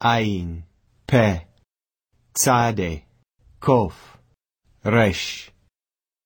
עין, פה, צעדה, קוף, רש.